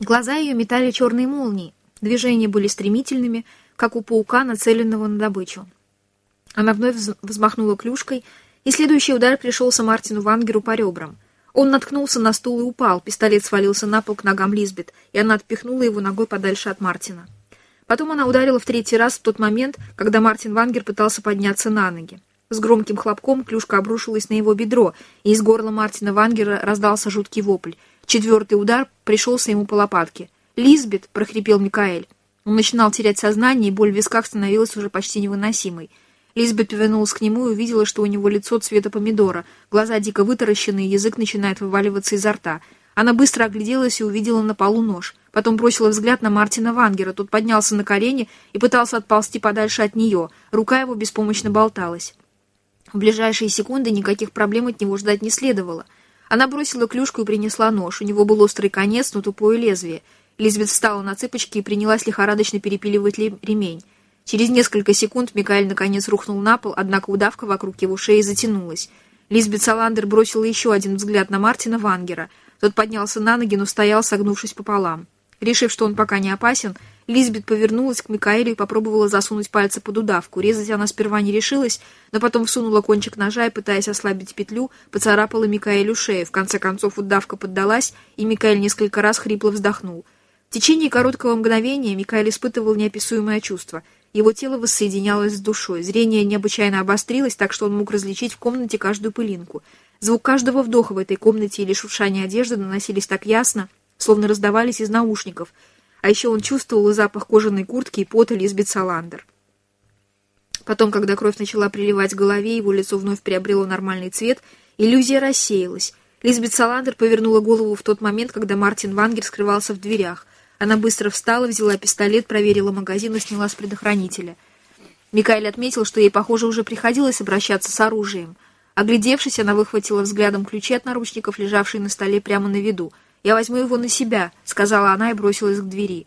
Глаза ее метали черные молнии. Движения были стремительными, как у паука, нацеленного на добычу. Она вновь взмахнула клюшкой, и следующий удар пришелся Мартину Вангеру по ребрам. Он наткнулся на стул и упал, пистолет свалился на пол к ногам Лизбет, и она отпихнула его ногой подальше от Мартина. Потом она ударила в третий раз в тот момент, когда Мартин Вангер пытался подняться на ноги. С громким хлопком клюшка обрушилась на его бедро, и из горла Мартина Вангера раздался жуткий вопль. Четвертый удар пришелся ему по лопатке. «Лизбет!» — прохрипел Микаэль. Он начинал терять сознание, и боль в висках становилась уже почти невыносимой. Лизбет повернулась к нему и увидела, что у него лицо цвета помидора, глаза дико вытаращены, язык начинает вываливаться изо рта. Она быстро огляделась и увидела на полу нож. Потом бросила взгляд на Мартина Вангера. Тот поднялся на колени и пытался отползти подальше от нее. Рука его беспомощно болталась. В ближайшие секунды никаких проблем от него ждать не следовало. Она бросила клюшку и принесла нож. У него был острый конец, но тупое лезвие. Лизбет встала на цыпочки и принялась лихорадочно перепиливать ремень. Через несколько секунд Микаэль наконец рухнул на пол, однако удавка вокруг его шеи затянулась. Лизбет Саландер бросила еще один взгляд на Мартина Вангера. Тот поднялся на ноги, но стоял, согнувшись пополам. Решив, что он пока не опасен, Лизбет повернулась к Микаэлю и попробовала засунуть пальцы под удавку. Резать она сперва не решилась, но потом всунула кончик ножа и, пытаясь ослабить петлю, поцарапала Микаэлю шею. В конце концов удавка поддалась, и Микаэль несколько раз хрипло вздохнул. В течение короткого мгновения Микаэль испытывал неописуемое чувство. Его тело воссоединялось с душой. Зрение необычайно обострилось, так что он мог различить в комнате каждую пылинку. Звук каждого вдоха в этой комнате или шуршание одежды наносились так ясно, словно раздавались из наушников — а еще он чувствовал запах кожаной куртки и пота Лизбет Саландер. Потом, когда кровь начала приливать к голове, его лицо вновь приобрело нормальный цвет, иллюзия рассеялась. Лизбет Саландер повернула голову в тот момент, когда Мартин Вангер скрывался в дверях. Она быстро встала, взяла пистолет, проверила магазин и сняла с предохранителя. Микаэль отметил, что ей, похоже, уже приходилось обращаться с оружием. Оглядевшись, она выхватила взглядом ключи от наручников, лежавшие на столе прямо на виду — «Я возьму его на себя», — сказала она и бросилась к двери.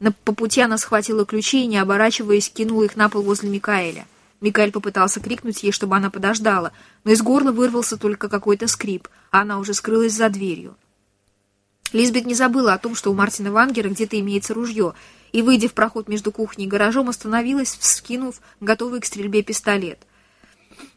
На, по пути она схватила ключи и, не оборачиваясь, кинула их на пол возле Микаэля. Микаэль попытался крикнуть ей, чтобы она подождала, но из горла вырвался только какой-то скрип, а она уже скрылась за дверью. Лизбет не забыла о том, что у Мартина Вангера где-то имеется ружье, и, выйдя в проход между кухней и гаражом, остановилась, вскинув готовый к стрельбе пистолет.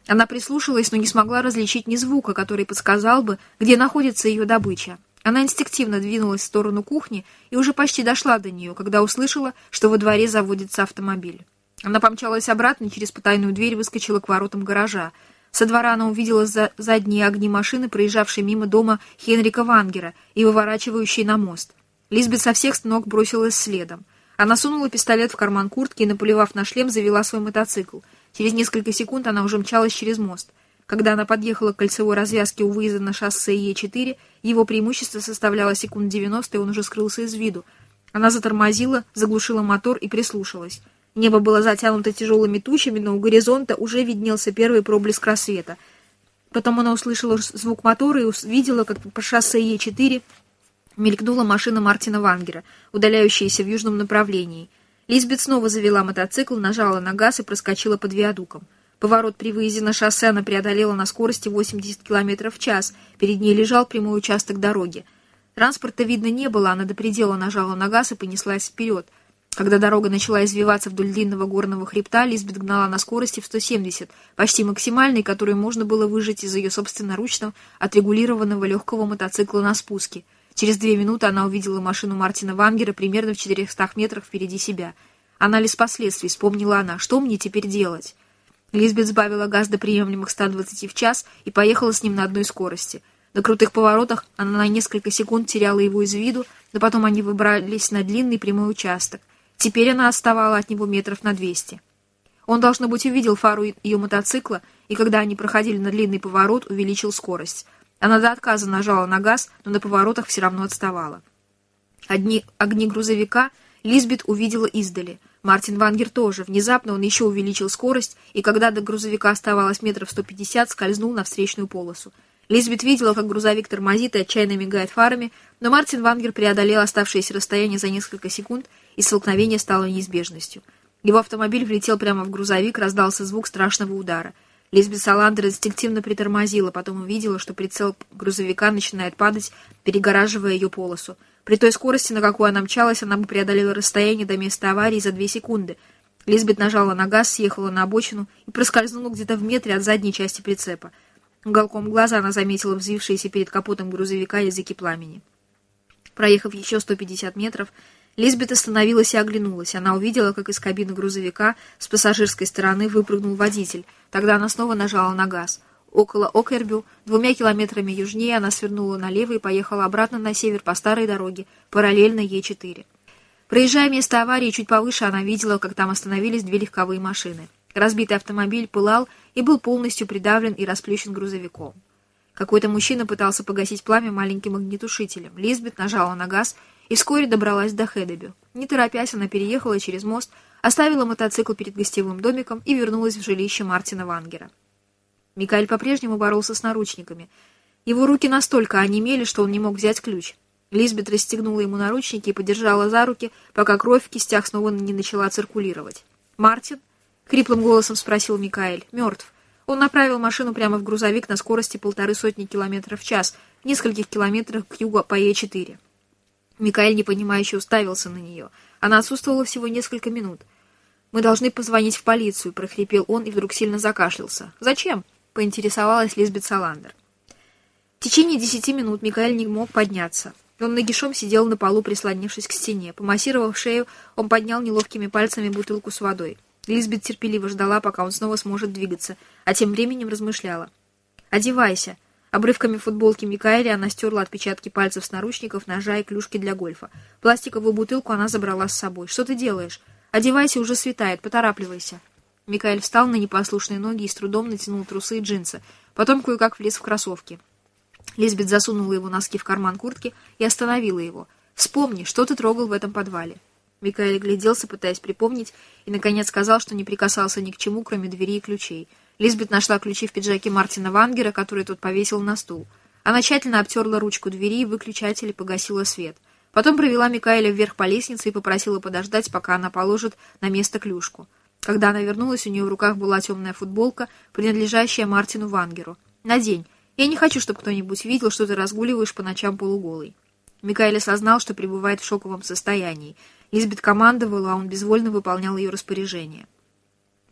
Она прислушалась, но не смогла различить ни звука, который подсказал бы, где находится ее добыча. Она инстинктивно двинулась в сторону кухни и уже почти дошла до нее, когда услышала, что во дворе заводится автомобиль. Она помчалась обратно и через потайную дверь выскочила к воротам гаража. Со двора она увидела за задние огни машины, проезжавшей мимо дома Хенрика Вангера и выворачивающей на мост. Лизбет со всех ног бросилась следом. Она сунула пистолет в карман куртки и, наплевав на шлем, завела свой мотоцикл. Через несколько секунд она уже мчалась через мост. Когда она подъехала к кольцевой развязке у выезда на шоссе Е4, его преимущество составляло секунд 90, и он уже скрылся из виду. Она затормозила, заглушила мотор и прислушалась. Небо было затянуто тяжелыми тучами, но у горизонта уже виднелся первый проблеск рассвета. Потом она услышала звук мотора и увидела, как по шоссе Е4 мелькнула машина Мартина Вангера, удаляющаяся в южном направлении. Лизбет снова завела мотоцикл, нажала на газ и проскочила под виадуком. Поворот при выезде на шоссе она преодолела на скорости 80 км в час. Перед ней лежал прямой участок дороги. Транспорта видно не было, она до предела нажала на газ и понеслась вперед. Когда дорога начала извиваться вдоль длинного горного хребта, Лизбет гнала на скорости в 170, почти максимальной, которую можно было выжать из ее собственноручного отрегулированного легкого мотоцикла на спуске. Через две минуты она увидела машину Мартина Вангера примерно в 400 метрах впереди себя. Анализ последствий, вспомнила она. Что мне теперь делать? Лизбет сбавила газ до приемлемых 120 в час и поехала с ним на одной скорости. На крутых поворотах она на несколько секунд теряла его из виду, но потом они выбрались на длинный прямой участок. Теперь она отставала от него метров на 200. Он, должно быть, увидел фару ее мотоцикла, и когда они проходили на длинный поворот, увеличил скорость. Она до отказа нажала на газ, но на поворотах все равно отставала. Одни огни грузовика Лизбет увидела издали — Мартин Вангер тоже. Внезапно он еще увеличил скорость, и когда до грузовика оставалось метров 150, скользнул на встречную полосу. Лизбет видела, как грузовик тормозит и отчаянно мигает фарами, но Мартин Вангер преодолел оставшееся расстояние за несколько секунд, и столкновение стало неизбежностью. Его автомобиль влетел прямо в грузовик, раздался звук страшного удара. Лизбет Саландер инстинктивно притормозила, потом увидела, что прицел грузовика начинает падать, перегораживая ее полосу. При той скорости, на какую она мчалась, она бы преодолела расстояние до места аварии за две секунды. Лизбет нажала на газ, съехала на обочину и проскользнула где-то в метре от задней части прицепа. Уголком глаза она заметила взвившиеся перед капотом грузовика языки пламени. Проехав еще 150 метров, Лизбет остановилась и оглянулась. Она увидела, как из кабины грузовика с пассажирской стороны выпрыгнул водитель. Тогда она снова нажала на газ. Около Окербю, двумя километрами южнее, она свернула налево и поехала обратно на север по старой дороге, параллельно Е4. Проезжая место аварии чуть повыше, она видела, как там остановились две легковые машины. Разбитый автомобиль пылал и был полностью придавлен и расплющен грузовиком. Какой-то мужчина пытался погасить пламя маленьким огнетушителем. Лизбет нажала на газ и вскоре добралась до Хедебю. Не торопясь, она переехала через мост, оставила мотоцикл перед гостевым домиком и вернулась в жилище Мартина Вангера. Микаэль по-прежнему боролся с наручниками. Его руки настолько онемели, что он не мог взять ключ. Лизбет расстегнула ему наручники и подержала за руки, пока кровь в кистях снова не начала циркулировать. «Мартин?» — хриплым голосом спросил Микаэль. «Мертв. Он направил машину прямо в грузовик на скорости полторы сотни километров в час, в нескольких километрах к югу по Е4». Микаэль непонимающе уставился на нее. Она отсутствовала всего несколько минут. «Мы должны позвонить в полицию», — прохрипел он и вдруг сильно закашлялся. «Зачем?» Поинтересовалась Лизбет Саландер. В течение десяти минут Микаэль не мог подняться. Он нагишом сидел на полу, прислонившись к стене. Помассировав шею, он поднял неловкими пальцами бутылку с водой. Лизбет терпеливо ждала, пока он снова сможет двигаться, а тем временем размышляла. «Одевайся!» Обрывками футболки Микаэля она стерла отпечатки пальцев с наручников, ножа и клюшки для гольфа. Пластиковую бутылку она забрала с собой. «Что ты делаешь? Одевайся, уже светает, поторапливайся!» Микаэль встал на непослушные ноги и с трудом натянул трусы и джинсы. Потом кое-как влез в кроссовки. Лизбет засунула его носки в карман куртки и остановила его. «Вспомни, что ты трогал в этом подвале?» Микаэль гляделся, пытаясь припомнить, и, наконец, сказал, что не прикасался ни к чему, кроме двери и ключей. Лизбет нашла ключи в пиджаке Мартина Вангера, который тот повесил на стул. Она тщательно обтерла ручку двери, выключатель и погасила свет. Потом провела Микаэля вверх по лестнице и попросила подождать, пока она положит на место клюшку. Когда она вернулась, у нее в руках была темная футболка, принадлежащая Мартину Вангеру. «Надень. Я не хочу, чтобы кто-нибудь видел, что ты разгуливаешь по ночам полуголый». Микаэль осознал, что пребывает в шоковом состоянии. Лизбет командовала, а он безвольно выполнял ее распоряжение.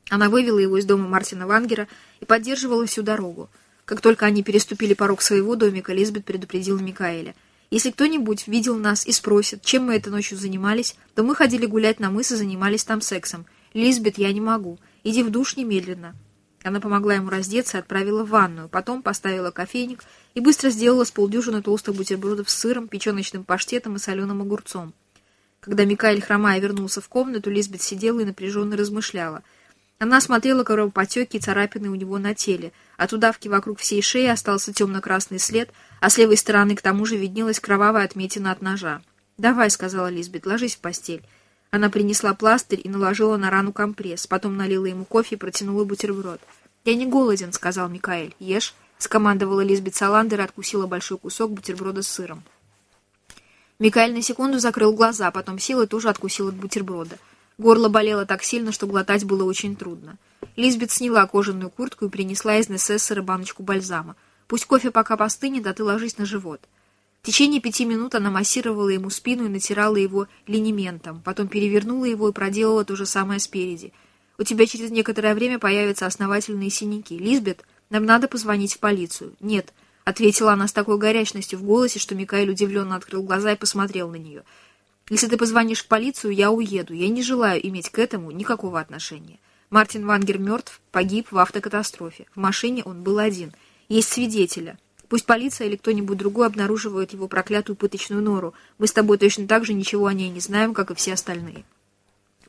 Она вывела его из дома Мартина Вангера и поддерживала всю дорогу. Как только они переступили порог своего домика, Лизбет предупредила Микаэля. «Если кто-нибудь видел нас и спросит, чем мы этой ночью занимались, то мы ходили гулять на мыс и занимались там сексом. «Лизбет, я не могу. Иди в душ немедленно». Она помогла ему раздеться и отправила в ванную, потом поставила кофейник и быстро сделала с полдюжины толстых бутербродов с сыром, печеночным паштетом и соленым огурцом. Когда Микаэль хромая вернулся в комнату, Лизбет сидела и напряженно размышляла. Она осмотрела кровопотеки и царапины у него на теле. От удавки вокруг всей шеи остался темно-красный след, а с левой стороны к тому же виднелась кровавая отметина от ножа. «Давай», — сказала Лизбет, — «ложись в постель». Она принесла пластырь и наложила на рану компресс, потом налила ему кофе и протянула бутерброд. «Я не голоден», — сказал Микаэль. «Ешь», — скомандовала Лизбет Саландер и откусила большой кусок бутерброда с сыром. Микаэль на секунду закрыл глаза, потом сел и тоже откусил от бутерброда. Горло болело так сильно, что глотать было очень трудно. Лизбет сняла кожаную куртку и принесла из Несессора баночку бальзама. «Пусть кофе пока постынет, а ты ложись на живот». В течение пяти минут она массировала ему спину и натирала его линементом, потом перевернула его и проделала то же самое спереди. «У тебя через некоторое время появятся основательные синяки. Лизбет, нам надо позвонить в полицию». «Нет», — ответила она с такой горячностью в голосе, что Микаэль удивленно открыл глаза и посмотрел на нее. «Если ты позвонишь в полицию, я уеду. Я не желаю иметь к этому никакого отношения. Мартин Вангер мертв, погиб в автокатастрофе. В машине он был один. Есть свидетеля». Пусть полиция или кто-нибудь другой обнаруживает его проклятую пыточную нору. Мы с тобой точно так же ничего о ней не знаем, как и все остальные.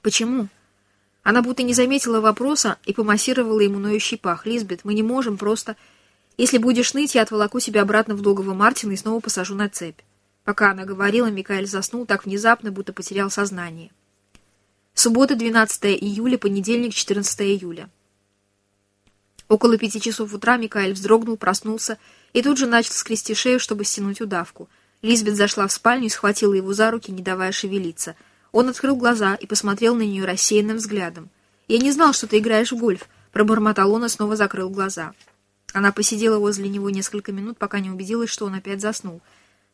Почему? Она будто не заметила вопроса и помассировала ему ноющий пах. Лизбет, мы не можем просто... Если будешь ныть, я отволоку себя обратно в логово Мартина и снова посажу на цепь. Пока она говорила, Микаэль заснул так внезапно, будто потерял сознание. Суббота, 12 июля, понедельник, 14 июля. Около пяти часов утра Микаэль вздрогнул, проснулся и тут же начал скрести шею, чтобы стянуть удавку. Лизбет зашла в спальню и схватила его за руки, не давая шевелиться. Он открыл глаза и посмотрел на нее рассеянным взглядом. «Я не знал, что ты играешь в гольф. Пробормотал он и снова закрыл глаза. Она посидела возле него несколько минут, пока не убедилась, что он опять заснул.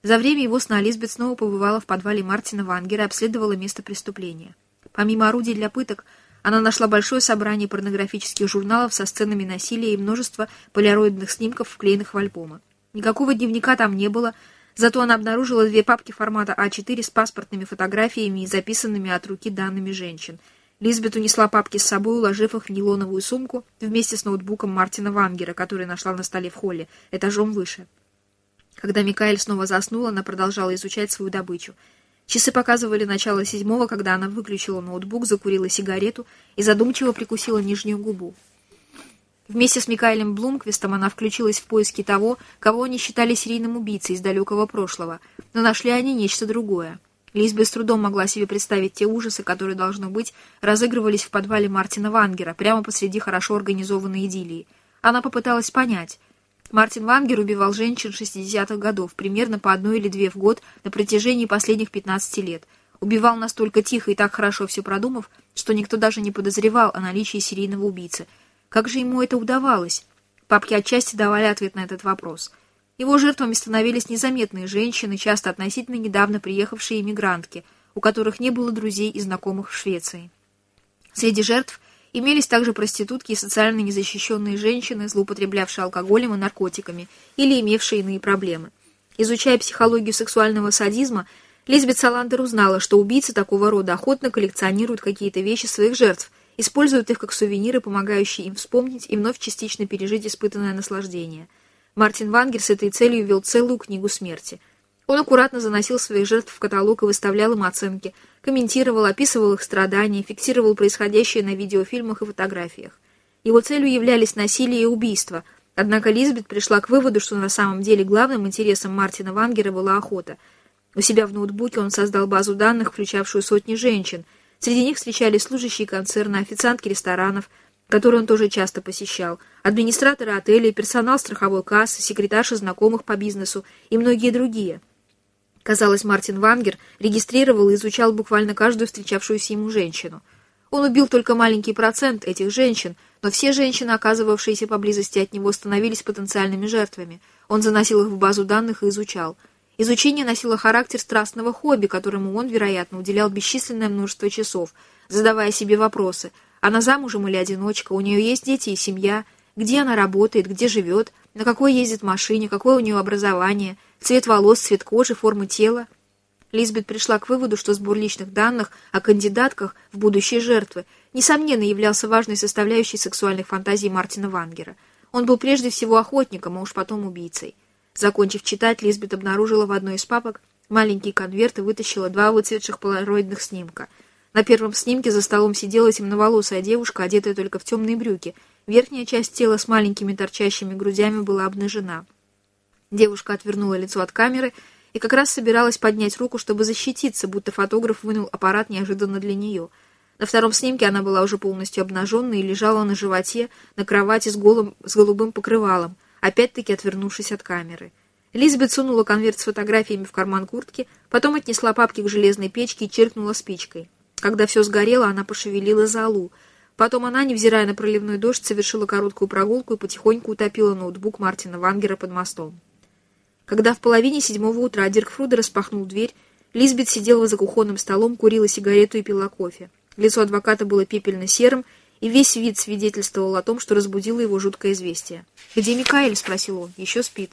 За время его сна Лизбет снова побывала в подвале Мартина Вангера и обследовала место преступления. Помимо орудий для пыток, она нашла большое собрание порнографических журналов со сценами насилия и множество полироидных снимков, вклеенных в альбомы. Никакого дневника там не было, зато она обнаружила две папки формата А4 с паспортными фотографиями и записанными от руки данными женщин. Лизбет унесла папки с собой, уложив их в нейлоновую сумку вместе с ноутбуком Мартина Вангера, который нашла на столе в холле, этажом выше. Когда Микаэль снова заснул, она продолжала изучать свою добычу. Часы показывали начало седьмого, когда она выключила ноутбук, закурила сигарету и задумчиво прикусила нижнюю губу. Вместе с Микаэлем Блумквистом она включилась в поиски того, кого они считали серийным убийцей из далекого прошлого, но нашли они нечто другое. Лизбет с трудом могла себе представить те ужасы, которые, должно быть, разыгрывались в подвале Мартина Вангера, прямо посреди хорошо организованной идиллии. Она попыталась понять, Мартин Вангер убивал женщин 60-х годов, примерно по одной или две в год на протяжении последних 15 лет. Убивал настолько тихо и так хорошо все продумав, что никто даже не подозревал о наличии серийного убийцы. Как же ему это удавалось? Папки отчасти давали ответ на этот вопрос. Его жертвами становились незаметные женщины, часто относительно недавно приехавшие иммигрантки, у которых не было друзей и знакомых в Швеции. Среди жертв – Имелись также проститутки и социально незащищенные женщины, злоупотреблявшие алкоголем и наркотиками или имевшие иные проблемы. Изучая психологию сексуального садизма, Лизбет Саландер узнала, что убийцы такого рода охотно коллекционируют какие-то вещи своих жертв, используют их как сувениры, помогающие им вспомнить и вновь частично пережить испытанное наслаждение. Мартин Вангер с этой целью вел целую книгу смерти – он аккуратно заносил своих жертв в каталог и выставлял им оценки, комментировал, описывал их страдания, фиксировал происходящее на видеофильмах и фотографиях. Его целью являлись насилие и убийство, однако Лизбет пришла к выводу, что на самом деле главным интересом Мартина Вангера была охота. У себя в ноутбуке он создал базу данных, включавшую сотни женщин. Среди них встречались служащие концерна, официантки ресторанов, которые он тоже часто посещал, администраторы отелей, персонал страховой кассы, секретарши знакомых по бизнесу и многие другие – Казалось, Мартин Вангер регистрировал и изучал буквально каждую встречавшуюся ему женщину. Он убил только маленький процент этих женщин, но все женщины, оказывавшиеся поблизости от него, становились потенциальными жертвами. Он заносил их в базу данных и изучал. Изучение носило характер страстного хобби, которому он, вероятно, уделял бесчисленное множество часов, задавая себе вопросы. Она замужем или одиночка, у нее есть дети и семья, где она работает, где живет, на какой ездит машине, какое у нее образование – цвет волос, цвет кожи, формы тела. Лизбет пришла к выводу, что сбор личных данных о кандидатках в будущие жертвы несомненно являлся важной составляющей сексуальных фантазий Мартина Вангера. Он был прежде всего охотником, а уж потом убийцей. Закончив читать, Лизбет обнаружила в одной из папок маленький конверт и вытащила два выцветших полароидных снимка. На первом снимке за столом сидела темноволосая девушка, одетая только в темные брюки. Верхняя часть тела с маленькими торчащими грудями была обнажена. Девушка отвернула лицо от камеры и как раз собиралась поднять руку, чтобы защититься, будто фотограф вынул аппарат неожиданно для нее. На втором снимке она была уже полностью обнаженной и лежала на животе на кровати с, голым, с голубым покрывалом, опять-таки отвернувшись от камеры. Лизбет сунула конверт с фотографиями в карман куртки, потом отнесла папки к железной печке и чиркнула спичкой. Когда все сгорело, она пошевелила залу. Потом она, невзирая на проливной дождь, совершила короткую прогулку и потихоньку утопила ноутбук Мартина Вангера под мостом. Когда в половине седьмого утра Дирк Фруда распахнул дверь, Лизбет сидела за кухонным столом, курила сигарету и пила кофе. Лицо адвоката было пепельно-серым, и весь вид свидетельствовал о том, что разбудило его жуткое известие. «Где Микаэль?» — спросил он. «Еще спит».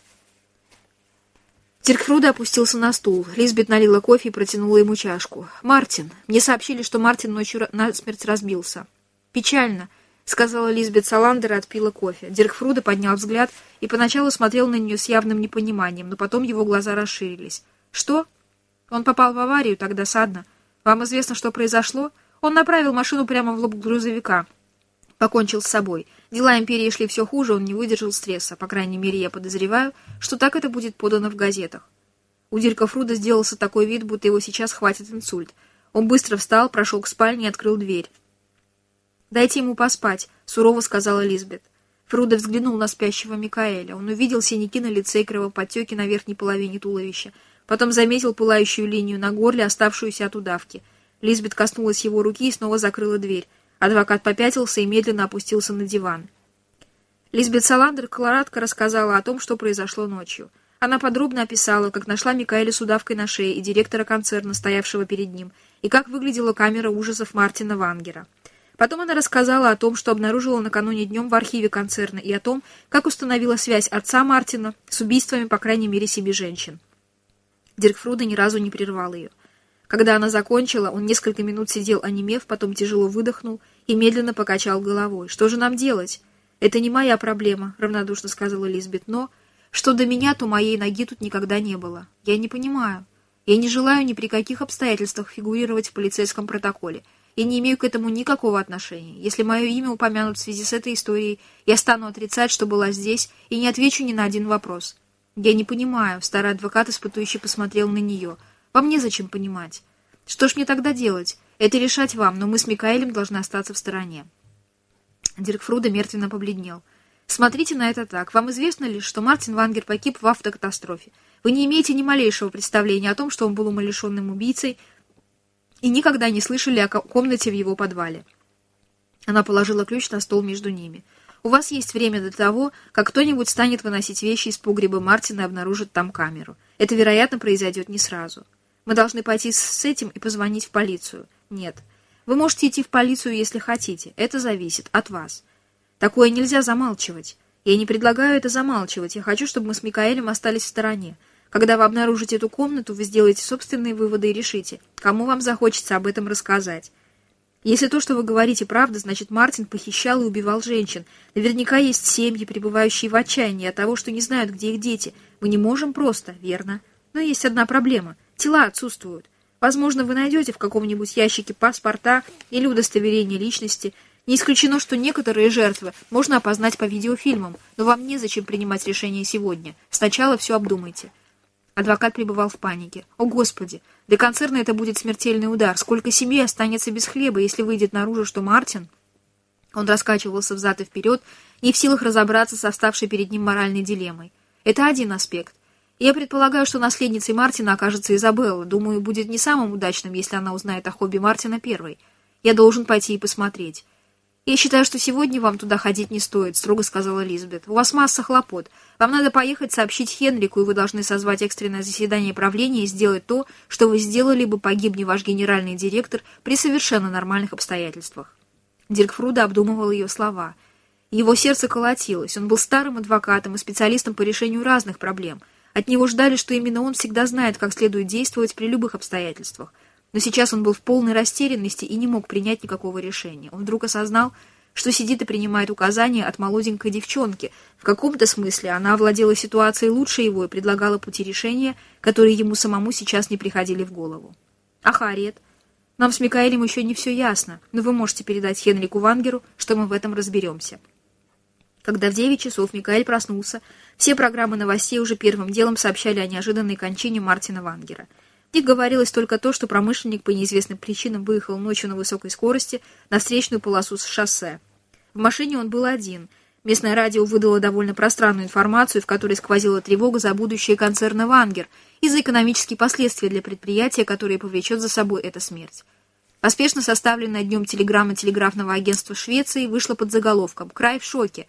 Диркфруда опустился на стул. Лизбет налила кофе и протянула ему чашку. «Мартин. Мне сообщили, что Мартин ночью насмерть разбился. Печально. — сказала Лизбет Саландер и отпила кофе. Дирк Фруда поднял взгляд и поначалу смотрел на нее с явным непониманием, но потом его глаза расширились. «Что? Он попал в аварию, так досадно. Вам известно, что произошло? Он направил машину прямо в лоб грузовика. Покончил с собой. Дела империи шли все хуже, он не выдержал стресса. По крайней мере, я подозреваю, что так это будет подано в газетах». У Дирка Фруда сделался такой вид, будто его сейчас хватит инсульт. Он быстро встал, прошел к спальне и открыл дверь. «Дайте ему поспать», — сурово сказала Лизбет. Фруда взглянул на спящего Микаэля. Он увидел синяки на лице и кровоподтеки на верхней половине туловища. Потом заметил пылающую линию на горле, оставшуюся от удавки. Лизбет коснулась его руки и снова закрыла дверь. Адвокат попятился и медленно опустился на диван. Лизбет Саландер кратко рассказала о том, что произошло ночью. Она подробно описала, как нашла Микаэля с удавкой на шее и директора концерна, стоявшего перед ним, и как выглядела камера ужасов Мартина Вангера. Потом она рассказала о том, что обнаружила накануне днем в архиве концерна, и о том, как установила связь отца Мартина с убийствами, по крайней мере, семи женщин. Дирк Фруда ни разу не прервал ее. Когда она закончила, он несколько минут сидел онемев, потом тяжело выдохнул и медленно покачал головой. «Что же нам делать?» «Это не моя проблема», — равнодушно сказала Лизбет, «но...» «Что до меня, то моей ноги тут никогда не было. Я не понимаю. Я не желаю ни при каких обстоятельствах фигурировать в полицейском протоколе. Я не имею к этому никакого отношения. Если мое имя упомянут в связи с этой историей, я стану отрицать, что была здесь, и не отвечу ни на один вопрос. Я не понимаю», — старый адвокат испытующий посмотрел на нее. «Вам незачем понимать. Что ж мне тогда делать? Это решать вам, но мы с Микаэлем должны остаться в стороне». Дирк Фруда мертвенно побледнел. «Смотрите на это так. Вам известно ли, что Мартин Вангер погиб в автокатастрофе? Вы не имеете ни малейшего представления о том, что он был умалишенным убийцей, и никогда не слышали о комнате в его подвале». Она положила ключ на стол между ними. «У вас есть время до того, как кто-нибудь станет выносить вещи из погреба Мартина и обнаружит там камеру. Это, вероятно, произойдет не сразу. Мы должны пойти с этим и позвонить в полицию. Нет». Вы можете идти в полицию, если хотите. Это зависит от вас. Такое нельзя замалчивать. Я не предлагаю это замалчивать. Я хочу, чтобы мы с Микаэлем остались в стороне. Когда вы обнаружите эту комнату, вы сделаете собственные выводы и решите, кому вам захочется об этом рассказать. Если то, что вы говорите, правда, значит, Мартин похищал и убивал женщин. Наверняка есть семьи, пребывающие в отчаянии от того, что не знают, где их дети. Мы не можем просто, верно? Но есть одна проблема. Тела отсутствуют. Возможно, вы найдете в каком-нибудь ящике паспорта или удостоверение личности. Не исключено, что некоторые жертвы можно опознать по видеофильмам, но вам незачем принимать решение сегодня. Сначала все обдумайте. Адвокат пребывал в панике. «О, Господи! Для концерна это будет смертельный удар. Сколько семей останется без хлеба, если выйдет наружу, что Мартин...» Он раскачивался взад и вперед, не в силах разобраться с оставшей перед ним моральной дилеммой. Это один аспект. Я предполагаю, что наследницей Мартина окажется Изабелла. Думаю, будет не самым удачным, если она узнает о хобби Мартина первой. Я должен пойти и посмотреть. «Я считаю, что сегодня вам туда ходить не стоит», — строго сказала Элизабет. «У вас масса хлопот. Вам надо поехать сообщить Хенрику, и вы должны созвать экстренное заседание правления и сделать то, что вы сделали бы, погибни ваш генеральный директор при совершенно нормальных обстоятельствах». Дирк Фруда обдумывал ее слова. Его сердце колотилось. Он был старым адвокатом и специалистом по решению разных проблем — от него ждали, что именно он всегда знает, как следует действовать при любых обстоятельствах. Но сейчас он был в полной растерянности и не мог принять никакого решения. Он вдруг осознал, что сидит и принимает указания от молоденькой девчонки. В каком-то смысле она овладела ситуацией лучше его и предлагала пути решения, которые ему самому сейчас не приходили в голову. А Харриет? Нам с Микаэлем еще не все ясно, но вы можете передать Хенрику Вангеру, что мы в этом разберемся. Когда в 9 часов Микаэль проснулся, все программы новостей уже первым делом сообщали о неожиданной кончине Мартина Вангера. Них говорилось только то, что промышленник по неизвестным причинам выехал ночью на высокой скорости на встречную полосу с шоссе. В машине он был один. Местное радио выдало довольно пространную информацию, в которой сквозила тревога за будущее концерна «Вангер» и за экономические последствия для предприятия, которые повлечет за собой эта смерть. Поспешно составленная днем телеграмма телеграфного агентства Швеции вышла под заголовком «Край в шоке»,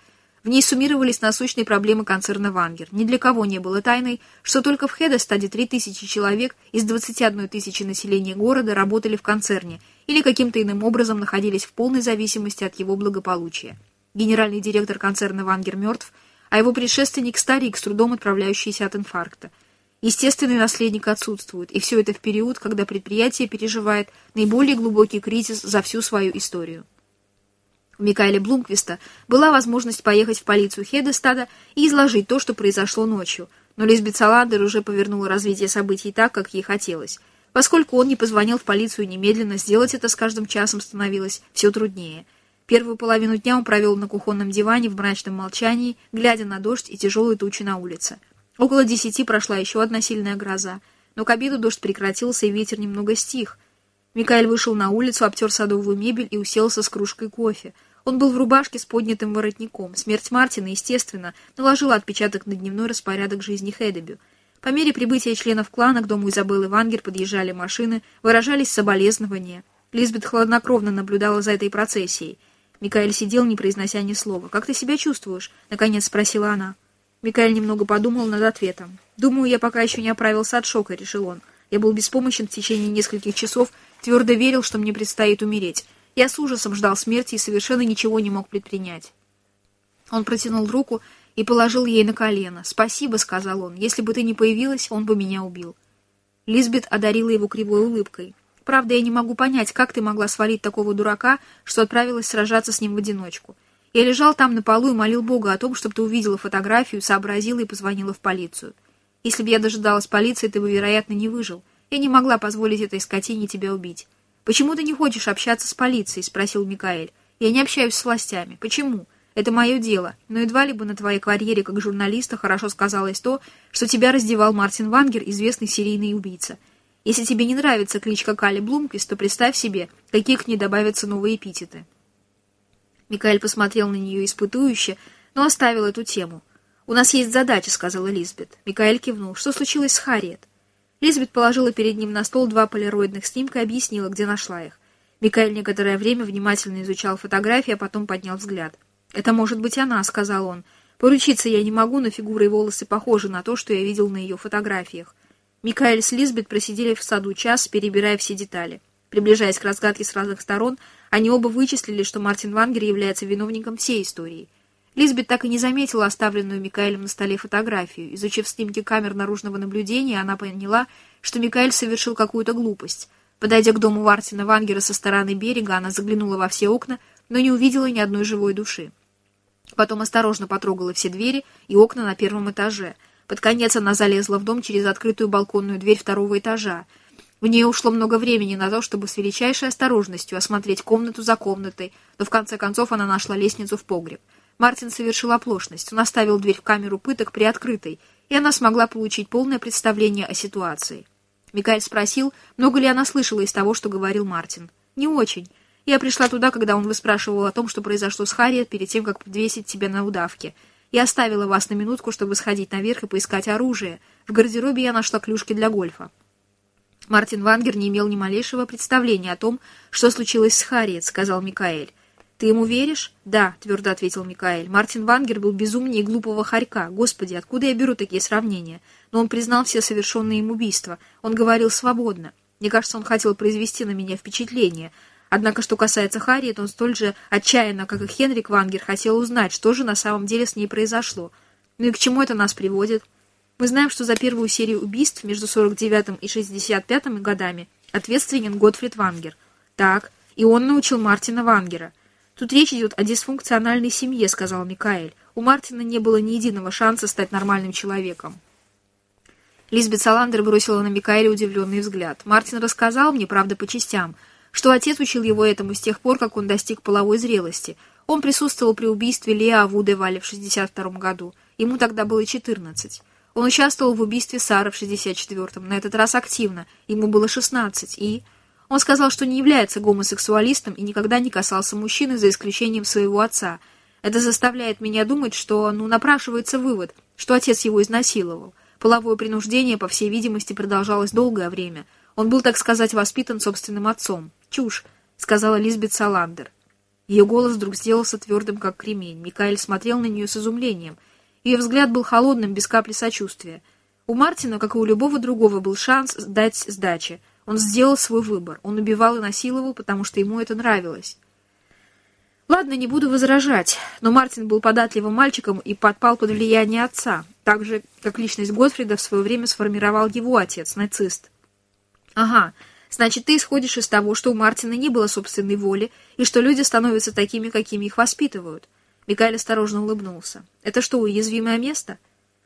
в ней суммировались насущные проблемы концерна «Вангер». Ни для кого не было тайной, что только в Хедестаде 3000 человек из 21 тысячи населения города работали в концерне или каким-то иным образом находились в полной зависимости от его благополучия. Генеральный директор концерна «Вангер» мертв, а его предшественник – старик, с трудом отправляющийся от инфаркта. Естественный наследник отсутствует, и все это в период, когда предприятие переживает наиболее глубокий кризис за всю свою историю. У Микаэля Блумквиста была возможность поехать в полицию Хедестада и изложить то, что произошло ночью, но Лизбет Саландер уже повернула развитие событий так, как ей хотелось. Поскольку он не позвонил в полицию немедленно, сделать это с каждым часом становилось все труднее. Первую половину дня он провел на кухонном диване в мрачном молчании, глядя на дождь и тяжелые тучи на улице. Около десяти прошла еще одна сильная гроза, но к обеду дождь прекратился и ветер немного стих. Микаэль вышел на улицу, обтер садовую мебель и уселся с кружкой кофе — он был в рубашке с поднятым воротником. Смерть Мартина, естественно, наложила отпечаток на дневной распорядок жизни Хедебю. По мере прибытия членов клана к дому Изабеллы Вангер подъезжали машины, выражались соболезнования. Лизбет хладнокровно наблюдала за этой процессией. Микаэль сидел, не произнося ни слова. «Как ты себя чувствуешь?» — наконец спросила она. Микаэль немного подумал над ответом. «Думаю, я пока еще не оправился от шока», — решил он. Я был беспомощен в течение нескольких часов, твердо верил, что мне предстоит умереть. Я с ужасом ждал смерти и совершенно ничего не мог предпринять. Он протянул руку и положил ей на колено. «Спасибо», — сказал он. «Если бы ты не появилась, он бы меня убил». Лизбет одарила его кривой улыбкой. «Правда, я не могу понять, как ты могла свалить такого дурака, что отправилась сражаться с ним в одиночку. Я лежал там на полу и молил Бога о том, чтобы ты увидела фотографию, сообразила и позвонила в полицию. Если бы я дожидалась полиции, ты бы, вероятно, не выжил. Я не могла позволить этой скотине тебя убить. «Почему ты не хочешь общаться с полицией?» — спросил Микаэль. «Я не общаюсь с властями. Почему?» Это мое дело, но едва ли бы на твоей карьере как журналиста хорошо сказалось то, что тебя раздевал Мартин Вангер, известный серийный убийца. Если тебе не нравится кличка Кали Блумквист, то представь себе, какие к ней добавятся новые эпитеты. Микаэль посмотрел на нее испытующе, но оставил эту тему. «У нас есть задача», — сказала Лизбет. Микаэль кивнул. «Что случилось с Харриет?» Лизбет положила перед ним на стол два полироидных снимка и объяснила, где нашла их. Микаэль некоторое время внимательно изучал фотографии, а потом поднял взгляд. «Это может быть она», — сказал он. «Поручиться я не могу, но фигура и волосы похожи на то, что я видел на ее фотографиях». Микаэль с Лизбет просидели в саду час, перебирая все детали. Приближаясь к разгадке с разных сторон, они оба вычислили, что Мартин Вангер является виновником всей истории. Лизбет так и не заметила оставленную Микаэлем на столе фотографию. Изучив снимки камер наружного наблюдения, она поняла, что Микаэль совершил какую-то глупость. Подойдя к дому Мартина Вангера со стороны берега, она заглянула во все окна, но не увидела ни одной живой души. Потом осторожно потрогала все двери и окна на первом этаже. Под конец она залезла в дом через открытую балконную дверь второго этажа. В нее ушло много времени на то, чтобы с величайшей осторожностью осмотреть комнату за комнатой, но в конце концов она нашла лестницу в погреб. Мартин совершил оплошность. Он оставил дверь в камеру пыток приоткрытой, и она смогла получить полное представление о ситуации. Микаэль спросил, много ли она слышала из того, что говорил Мартин. «Не очень. Я пришла туда, когда он выспрашивал о том, что произошло с Харриет перед тем, как подвесить тебя на удавке. Я оставила вас на минутку, чтобы сходить наверх и поискать оружие. В гардеробе я нашла клюшки для гольфа. Мартин Вангер не имел ни малейшего представления о том, что случилось с Харриет, сказал Микаэль. «Ты ему веришь?» «Да», — твердо ответил Микаэль. «Мартин Вангер был безумнее глупого хорька. Господи, откуда я беру такие сравнения?» Но он признал все совершенные им убийства. Он говорил свободно. Мне кажется, он хотел произвести на меня впечатление. Однако, что касается Харриет, он столь же отчаянно, как и Хенрик Вангер, хотел узнать, что же на самом деле с ней произошло. Ну и к чему это нас приводит? Мы знаем, что за первую серию убийств между 49 и 65 годами ответственен Готфрид Вангер. Так, и он научил Мартина Вангера. Тут речь идет о дисфункциональной семье, сказал Микаэль. У Мартина не было ни единого шанса стать нормальным человеком. Лизбет Саландер бросила на Микаэля удивленный взгляд. Мартин рассказал мне, правда, по частям – что отец учил его этому с тех пор, как он достиг половой зрелости. Он присутствовал при убийстве Леа в Удевале в 62 году. Ему тогда было 14. Он участвовал в убийстве Сары в 64-м, на этот раз активно. Ему было 16, и... Он сказал, что не является гомосексуалистом и никогда не касался мужчины, за исключением своего отца. Это заставляет меня думать, что, ну, напрашивается вывод, что отец его изнасиловал. Половое принуждение, по всей видимости, продолжалось долгое время. Он был, так сказать, воспитан собственным отцом. «Чушь», — сказала Лизбет Саландер. Ее голос вдруг сделался твердым, как кремень. Микаэль смотрел на нее с изумлением. Ее взгляд был холодным, без капли сочувствия. У Мартина, как и у любого другого, был шанс дать сдачи. Он сделал свой выбор. Он убивал и насиловал, потому что ему это нравилось. Ладно, не буду возражать, но Мартин был податливым мальчиком и подпал под влияние отца, так же, как личность Готфрида в свое время сформировал его отец, нацист. Ага, Значит, ты исходишь из того, что у Мартина не было собственной воли, и что люди становятся такими, какими их воспитывают. Микаэль осторожно улыбнулся. Это что, уязвимое место?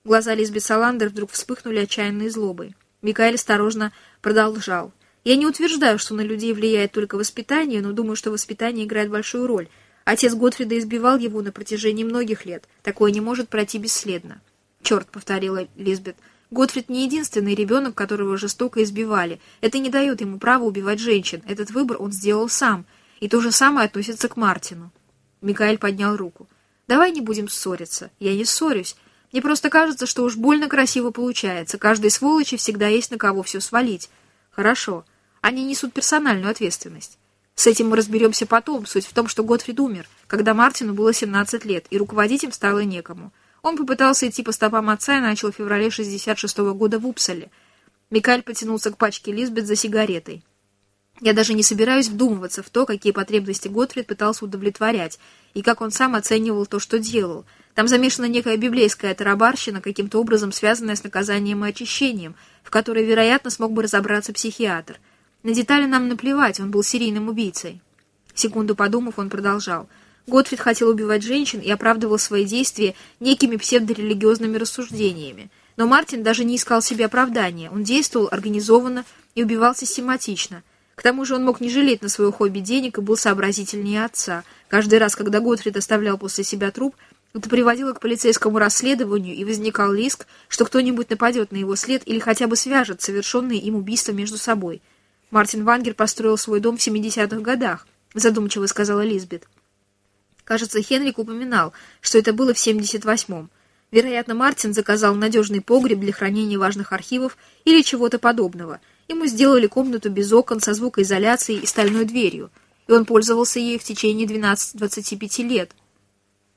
Глаза Лизбет Саландер вдруг вспыхнули отчаянной злобой. Микаэль осторожно продолжал. Я не утверждаю, что на людей влияет только воспитание, но думаю, что воспитание играет большую роль. Отец Готфрида избивал его на протяжении многих лет. Такое не может пройти бесследно. «Черт», — повторила Лизбет, — Готфрид не единственный ребенок, которого жестоко избивали. Это не дает ему права убивать женщин. Этот выбор он сделал сам. И то же самое относится к Мартину. Микаэль поднял руку. «Давай не будем ссориться. Я не ссорюсь. Мне просто кажется, что уж больно красиво получается. Каждой сволочи всегда есть на кого все свалить. Хорошо. Они несут персональную ответственность. С этим мы разберемся потом. Суть в том, что Готфрид умер, когда Мартину было 17 лет, и руководить им стало некому. Он попытался идти по стопам отца и начал в феврале 66 -го года в Упсале. Микаэль потянулся к пачке Лизбет за сигаретой. Я даже не собираюсь вдумываться в то, какие потребности Готфрид пытался удовлетворять, и как он сам оценивал то, что делал. Там замешана некая библейская тарабарщина, каким-то образом связанная с наказанием и очищением, в которой, вероятно, смог бы разобраться психиатр. На детали нам наплевать, он был серийным убийцей. Секунду подумав, он продолжал. Готфрид хотел убивать женщин и оправдывал свои действия некими псевдорелигиозными рассуждениями. Но Мартин даже не искал себе оправдания. Он действовал организованно и убивал систематично – к тому же он мог не жалеть на свое хобби денег и был сообразительнее отца. Каждый раз, когда Готфрид оставлял после себя труп, это приводило к полицейскому расследованию, и возникал риск, что кто-нибудь нападет на его след или хотя бы свяжет совершенные им убийства между собой. Мартин Вангер построил свой дом в 70-х годах, задумчиво сказала Лизбет. Кажется, Хенрик упоминал, что это было в 78-м. Вероятно, Мартин заказал надежный погреб для хранения важных архивов или чего-то подобного – Ему сделали комнату без окон со звукоизоляцией и стальной дверью, и он пользовался ею в течение 12-25 лет.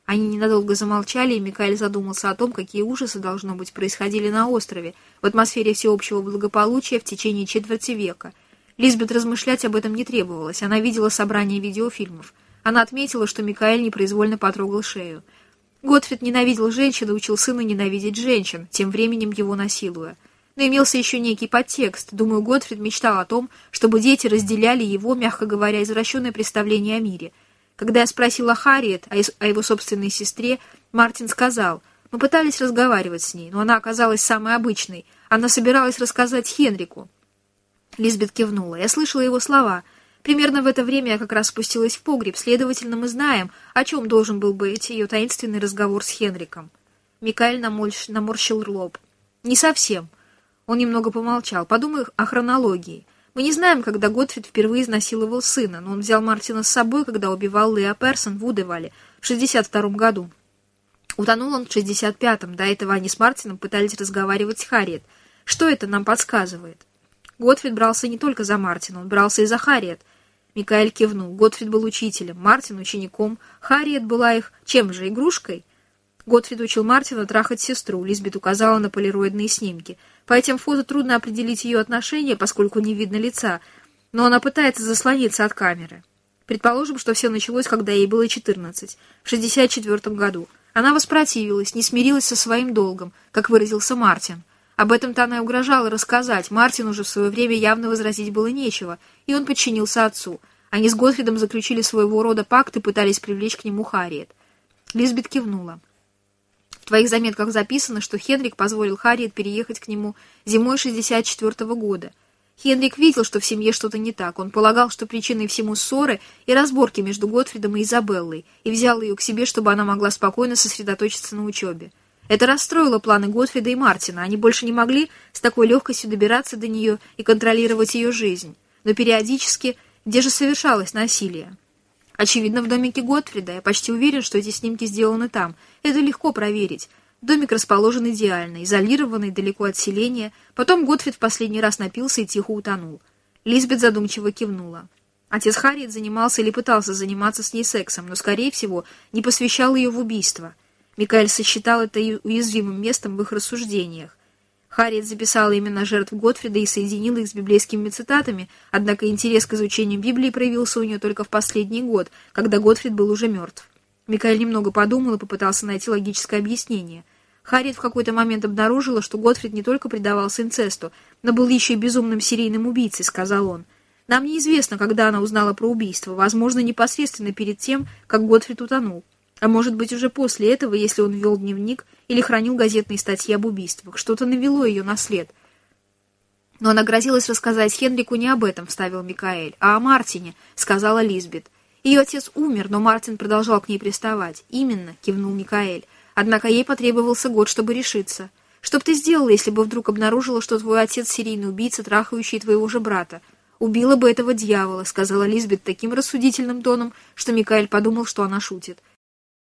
Они ненадолго замолчали, и Микаэль задумался о том, какие ужасы, должно быть, происходили на острове, в атмосфере всеобщего благополучия в течение четверти века. Лизбет размышлять об этом не требовалось, она видела собрание видеофильмов. Она отметила, что Микаэль непроизвольно потрогал шею. Готфрид ненавидел женщин и учил сына ненавидеть женщин, тем временем его насилуя но имелся еще некий подтекст. Думаю, Готфрид мечтал о том, чтобы дети разделяли его, мягко говоря, извращенное представление о мире. Когда я спросила Харриет о его собственной сестре, Мартин сказал, мы пытались разговаривать с ней, но она оказалась самой обычной. Она собиралась рассказать Хенрику. Лизбет кивнула. Я слышала его слова. Примерно в это время я как раз спустилась в погреб, следовательно, мы знаем, о чем должен был быть ее таинственный разговор с Хенриком. Микаэль наморщил лоб. «Не совсем. Он немного помолчал. Подумай о хронологии. Мы не знаем, когда Готфрид впервые изнасиловал сына, но он взял Мартина с собой, когда убивал Лео Персон в Удевале в 62 году. Утонул он в 65-м. До этого они с Мартином пытались разговаривать с Харриет. Что это нам подсказывает? Готфрид брался не только за Мартина, он брался и за Харриет. Микаэль кивнул. Готфрид был учителем, Мартин — учеником. Харриет была их чем же, игрушкой? Готфрид учил Мартина трахать сестру. Лизбет указала на полироидные снимки — по этим фото трудно определить ее отношение, поскольку не видно лица, но она пытается заслониться от камеры. Предположим, что все началось, когда ей было 14, в 64 году. Она воспротивилась, не смирилась со своим долгом, как выразился Мартин. Об этом-то она и угрожала рассказать. Мартин уже в свое время явно возразить было нечего, и он подчинился отцу. Они с Готфридом заключили своего рода пакт и пытались привлечь к нему Харриет. Лизбет кивнула. В твоих заметках записано, что Хенрик позволил Харриет переехать к нему зимой 64 -го года. Хенрик видел, что в семье что-то не так. Он полагал, что причиной всему ссоры и разборки между Готфридом и Изабеллой, и взял ее к себе, чтобы она могла спокойно сосредоточиться на учебе. Это расстроило планы Готфрида и Мартина. Они больше не могли с такой легкостью добираться до нее и контролировать ее жизнь. Но периодически, где же совершалось насилие? Очевидно, в домике Готфрида. Я почти уверен, что эти снимки сделаны там. Это легко проверить. Домик расположен идеально, изолированный, далеко от селения. Потом Готфрид в последний раз напился и тихо утонул. Лизбет задумчиво кивнула. Отец Харриет занимался или пытался заниматься с ней сексом, но, скорее всего, не посвящал ее в убийство. Микаэль сосчитал это уязвимым местом в их рассуждениях. Харриет записала имена жертв Готфрида и соединила их с библейскими цитатами, однако интерес к изучению Библии проявился у нее только в последний год, когда Готфрид был уже мертв. Микаэль немного подумал и попытался найти логическое объяснение. Харриет в какой-то момент обнаружила, что Готфрид не только предавался инцесту, но был еще и безумным серийным убийцей, сказал он. Нам неизвестно, когда она узнала про убийство, возможно, непосредственно перед тем, как Готфрид утонул. А может быть, уже после этого, если он вел дневник или хранил газетные статьи об убийствах. Что-то навело ее на след. Но она грозилась рассказать Хенрику не об этом, вставил Микаэль, а о Мартине, сказала Лизбет. Ее отец умер, но Мартин продолжал к ней приставать. Именно, кивнул Микаэль. Однако ей потребовался год, чтобы решиться. Что бы ты сделала, если бы вдруг обнаружила, что твой отец серийный убийца, трахающий твоего же брата? Убила бы этого дьявола, сказала Лизбет таким рассудительным тоном, что Микаэль подумал, что она шутит.